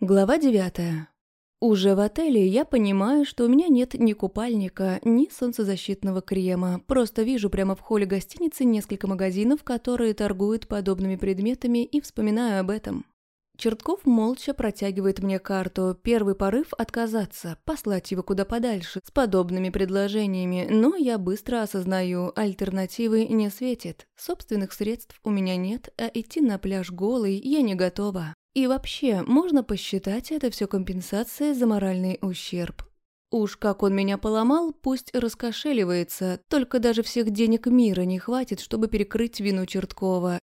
Глава девятая. Уже в отеле я понимаю, что у меня нет ни купальника, ни солнцезащитного крема. Просто вижу прямо в холле гостиницы несколько магазинов, которые торгуют подобными предметами, и вспоминаю об этом. Чертков молча протягивает мне карту. Первый порыв – отказаться, послать его куда подальше, с подобными предложениями. Но я быстро осознаю, альтернативы не светит. Собственных средств у меня нет, а идти на пляж голый я не готова. И вообще, можно посчитать это все компенсацией за моральный ущерб. Уж как он меня поломал, пусть раскошеливается, только даже всех денег мира не хватит, чтобы перекрыть вину Черткова.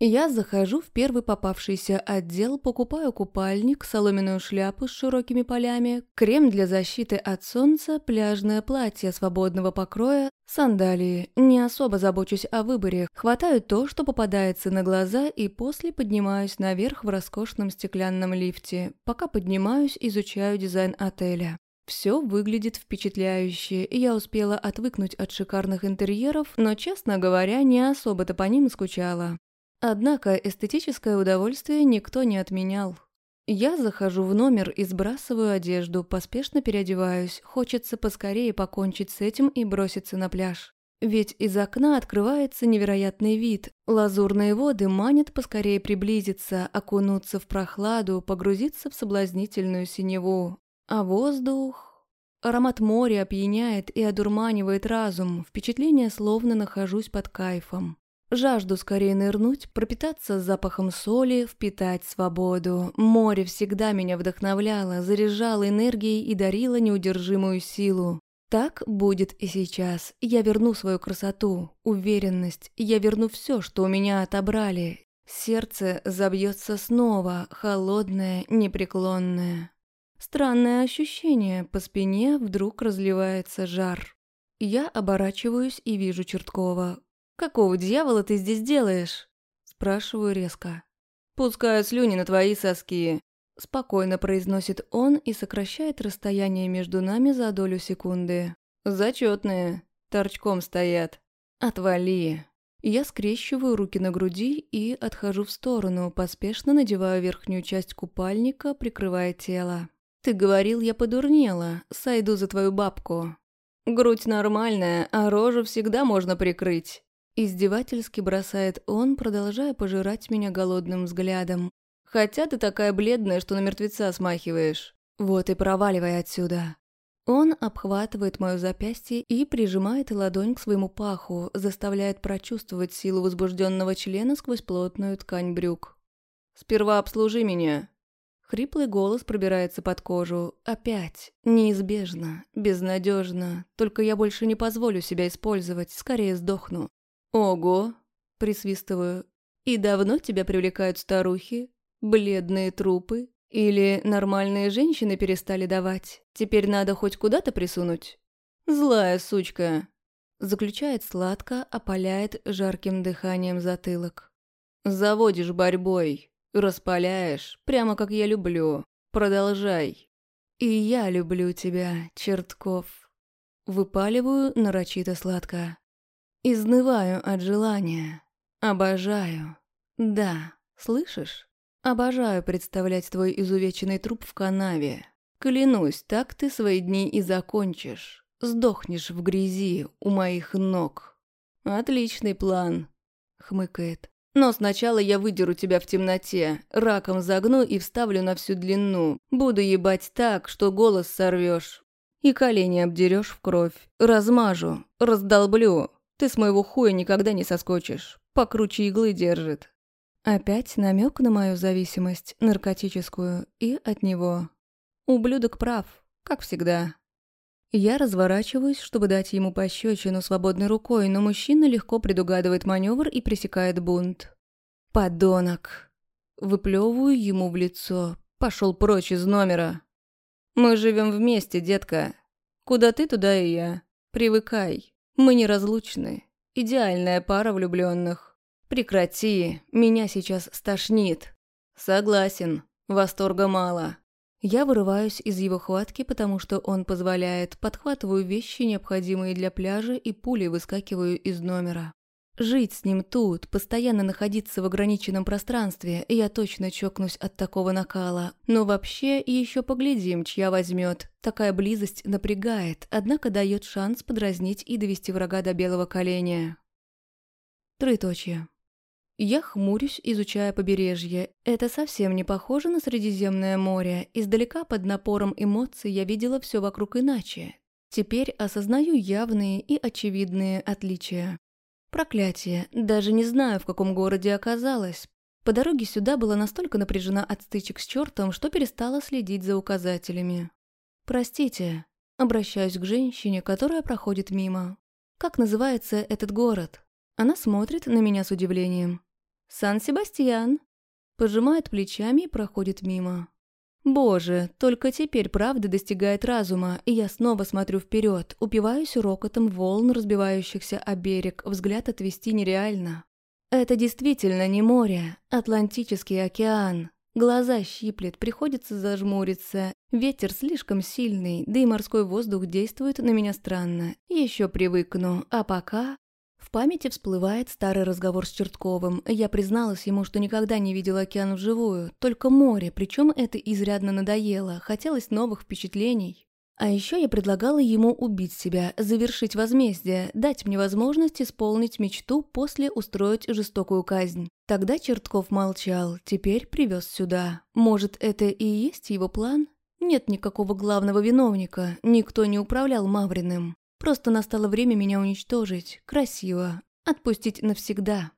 Я захожу в первый попавшийся отдел, покупаю купальник, соломенную шляпу с широкими полями, крем для защиты от солнца, пляжное платье свободного покроя, сандалии. Не особо забочусь о выборе, хватаю то, что попадается на глаза, и после поднимаюсь наверх в роскошном стеклянном лифте. Пока поднимаюсь, изучаю дизайн отеля. Все выглядит впечатляюще, я успела отвыкнуть от шикарных интерьеров, но, честно говоря, не особо-то по ним скучала. Однако эстетическое удовольствие никто не отменял. Я захожу в номер и сбрасываю одежду, поспешно переодеваюсь, хочется поскорее покончить с этим и броситься на пляж. Ведь из окна открывается невероятный вид. Лазурные воды манят поскорее приблизиться, окунуться в прохладу, погрузиться в соблазнительную синеву. А воздух... Аромат моря опьяняет и одурманивает разум, впечатление словно нахожусь под кайфом. Жажду скорее нырнуть, пропитаться запахом соли, впитать свободу. Море всегда меня вдохновляло, заряжало энергией и дарило неудержимую силу. Так будет и сейчас. Я верну свою красоту, уверенность. Я верну все, что у меня отобрали. Сердце забьется снова, холодное, непреклонное. Странное ощущение, по спине вдруг разливается жар. Я оборачиваюсь и вижу Черткова. «Какого дьявола ты здесь делаешь?» Спрашиваю резко. «Пускаю слюни на твои соски», – спокойно произносит он и сокращает расстояние между нами за долю секунды. «Зачетные, торчком стоят. Отвали». Я скрещиваю руки на груди и отхожу в сторону, поспешно надеваю верхнюю часть купальника, прикрывая тело. «Ты говорил, я подурнела. Сойду за твою бабку». «Грудь нормальная, а рожу всегда можно прикрыть». Издевательски бросает он, продолжая пожирать меня голодным взглядом. «Хотя ты такая бледная, что на мертвеца смахиваешь. Вот и проваливай отсюда». Он обхватывает мое запястье и прижимает ладонь к своему паху, заставляет прочувствовать силу возбужденного члена сквозь плотную ткань брюк. «Сперва обслужи меня». Хриплый голос пробирается под кожу. Опять. Неизбежно. Безнадежно. Только я больше не позволю себя использовать. Скорее сдохну. «Ого!» – присвистываю. «И давно тебя привлекают старухи? Бледные трупы? Или нормальные женщины перестали давать? Теперь надо хоть куда-то присунуть?» «Злая сучка!» Заключает сладко, опаляет жарким дыханием затылок. «Заводишь борьбой, распаляешь, прямо как я люблю. Продолжай!» «И я люблю тебя, Чертков!» Выпаливаю нарочито сладко. Изнываю от желания. Обожаю. Да, слышишь? Обожаю представлять твой изувеченный труп в канаве. Клянусь, так ты свои дни и закончишь. Сдохнешь в грязи у моих ног. Отличный план, хмыкает. Но сначала я выдеру тебя в темноте, раком загну и вставлю на всю длину. Буду ебать так, что голос сорвешь. И колени обдерешь в кровь. Размажу, раздолблю, ты с моего хуя никогда не соскочишь. Покруче иглы держит. Опять намек на мою зависимость, наркотическую, и от него. Ублюдок прав, как всегда. Я разворачиваюсь, чтобы дать ему пощечину свободной рукой, но мужчина легко предугадывает маневр и пресекает бунт. «Подонок!» Выплевываю ему в лицо. Пошел прочь из номера. «Мы живем вместе, детка. Куда ты, туда и я. Привыкай». Мы неразлучны. Идеальная пара влюбленных. Прекрати, меня сейчас стошнит. Согласен, восторга мало. Я вырываюсь из его хватки, потому что он позволяет, подхватываю вещи, необходимые для пляжа, и пулей выскакиваю из номера. Жить с ним тут, постоянно находиться в ограниченном пространстве, я точно чокнусь от такого накала. Но вообще еще поглядим, чья возьмет. Такая близость напрягает, однако дает шанс подразнить и довести врага до белого коленя. Троеточие. Я хмурюсь, изучая побережье. Это совсем не похоже на Средиземное море. Издалека под напором эмоций я видела все вокруг иначе. Теперь осознаю явные и очевидные отличия. Проклятие, даже не знаю, в каком городе оказалась. По дороге сюда была настолько напряжена от стычек с чертом, что перестала следить за указателями. «Простите», обращаюсь к женщине, которая проходит мимо. «Как называется этот город?» Она смотрит на меня с удивлением. «Сан-Себастьян!» Пожимает плечами и проходит мимо. Боже, только теперь правда достигает разума, и я снова смотрю вперед, упиваюсь рокотом волн, разбивающихся о берег, взгляд отвести нереально. Это действительно не море, Атлантический океан. Глаза щиплет, приходится зажмуриться. Ветер слишком сильный, да и морской воздух действует на меня странно. Еще привыкну, а пока в памяти всплывает старый разговор с Чертковым. Я призналась ему, что никогда не видела океан вживую, только море, причем это изрядно надоело, хотелось новых впечатлений. А еще я предлагала ему убить себя, завершить возмездие, дать мне возможность исполнить мечту, после устроить жестокую казнь. Тогда Чертков молчал, теперь привез сюда. Может, это и есть его план? Нет никакого главного виновника, никто не управлял Мавриным. Просто настало время меня уничтожить, красиво, отпустить навсегда.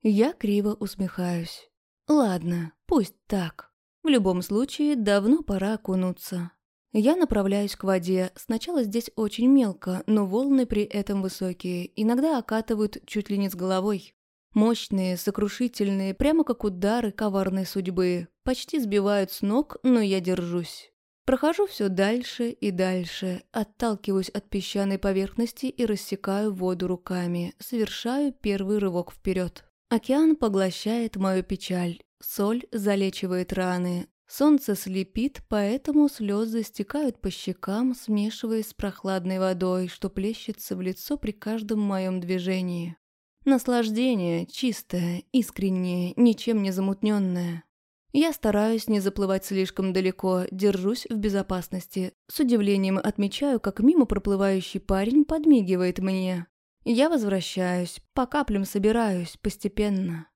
Я криво усмехаюсь. Ладно, пусть так. В любом случае, давно пора окунуться. Я направляюсь к воде. Сначала здесь очень мелко, но волны при этом высокие, иногда окатывают чуть ли не с головой. Мощные, сокрушительные, прямо как удары коварной судьбы. Почти сбивают с ног, но я держусь. Прохожу все дальше и дальше, отталкиваюсь от песчаной поверхности и рассекаю воду руками, совершаю первый рывок вперед. Океан поглощает мою печаль, соль залечивает раны, солнце слепит, поэтому слезы стекают по щекам, смешиваясь с прохладной водой, что плещется в лицо при каждом моем движении. Наслаждение чистое, искреннее, ничем не замутненное. Я стараюсь не заплывать слишком далеко, держусь в безопасности. С удивлением отмечаю, как мимо проплывающий парень подмигивает мне. Я возвращаюсь, по каплям собираюсь, постепенно.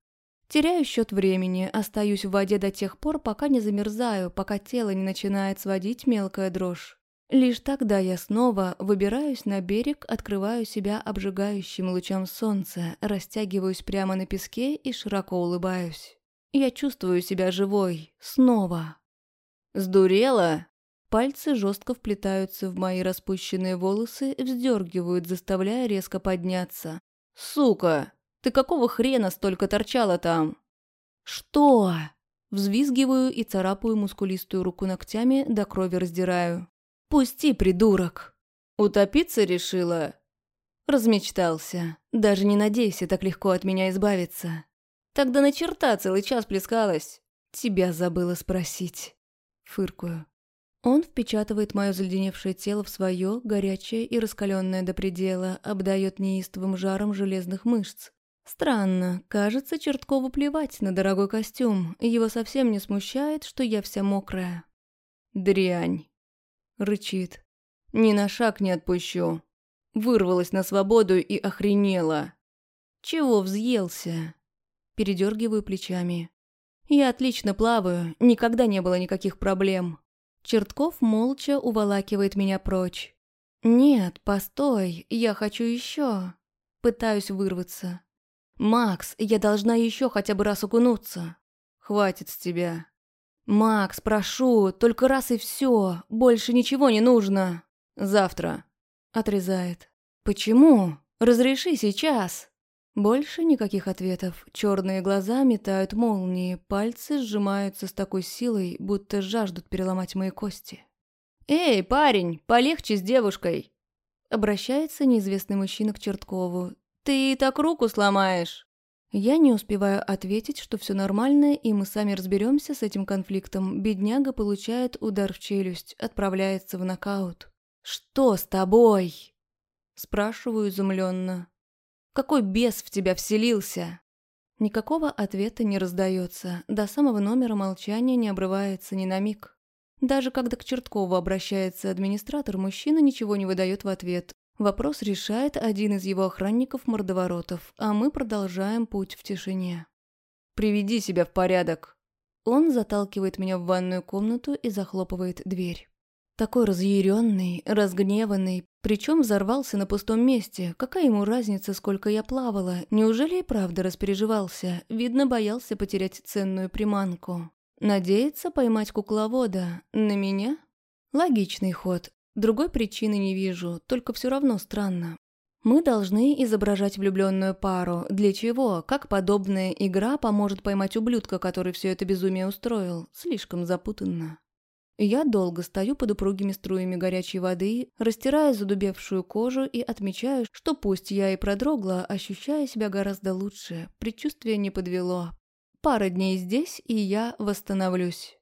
Теряю счет времени, остаюсь в воде до тех пор, пока не замерзаю, пока тело не начинает сводить мелкая дрожь. Лишь тогда я снова выбираюсь на берег, открываю себя обжигающим лучам солнца, растягиваюсь прямо на песке и широко улыбаюсь. Я чувствую себя живой. Снова. «Сдурела?» Пальцы жестко вплетаются в мои распущенные волосы, вздергивают, заставляя резко подняться. «Сука! Ты какого хрена столько торчала там?» «Что?» Взвизгиваю и царапаю мускулистую руку ногтями, до крови раздираю. «Пусти, придурок!» «Утопиться решила?» Размечтался. Даже не надейся так легко от меня избавиться. Тогда на черта целый час плескалась. Тебя забыла спросить. Фыркую. Он впечатывает мое заледеневшее тело в свое, горячее и раскаленное до предела, обдает неистовым жаром железных мышц. Странно, кажется, Черткову плевать на дорогой костюм, его совсем не смущает, что я вся мокрая. «Дрянь!» — рычит. «Ни на шаг не отпущу!» Вырвалась на свободу и охренела. «Чего взъелся?» Передергиваю плечами. Я отлично плаваю, никогда не было никаких проблем. Чертков молча уволакивает меня прочь. «Нет, постой, я хочу еще. Пытаюсь вырваться. «Макс, я должна еще хотя бы раз окунуться». «Хватит с тебя». «Макс, прошу, только раз и все, больше ничего не нужно». «Завтра». Отрезает. «Почему? Разреши сейчас». Больше никаких ответов. Черные глаза метают молнии, пальцы сжимаются с такой силой, будто жаждут переломать мои кости. «Эй, парень, полегче с девушкой!» Обращается неизвестный мужчина к Черткову. «Ты так руку сломаешь!» Я не успеваю ответить, что все нормально, и мы сами разберемся с этим конфликтом. Бедняга получает удар в челюсть, отправляется в нокаут. «Что с тобой?» Спрашиваю изумленно. Какой бес в тебя вселился?» Никакого ответа не раздается, до самого номера молчания не обрывается ни на миг. Даже когда к Черткову обращается администратор, мужчина ничего не выдает в ответ. Вопрос решает один из его охранников-мордоворотов, а мы продолжаем путь в тишине. «Приведи себя в порядок!» Он заталкивает меня в ванную комнату и захлопывает дверь. Такой разъяренный, разгневанный, причем взорвался на пустом месте. Какая ему разница, сколько я плавала? Неужели и правда распереживался? Видно, боялся потерять ценную приманку. Надеется поймать кукловода. На меня? Логичный ход. Другой причины не вижу, только все равно странно. Мы должны изображать влюбленную пару. Для чего? Как подобная игра поможет поймать ублюдка, который все это безумие устроил? Слишком запутанно. Я долго стою под упругими струями горячей воды, растирая задубевшую кожу и отмечаю, что пусть я и продрогла, ощущаю себя гораздо лучше, предчувствие не подвело. Пара дней здесь, и я восстановлюсь.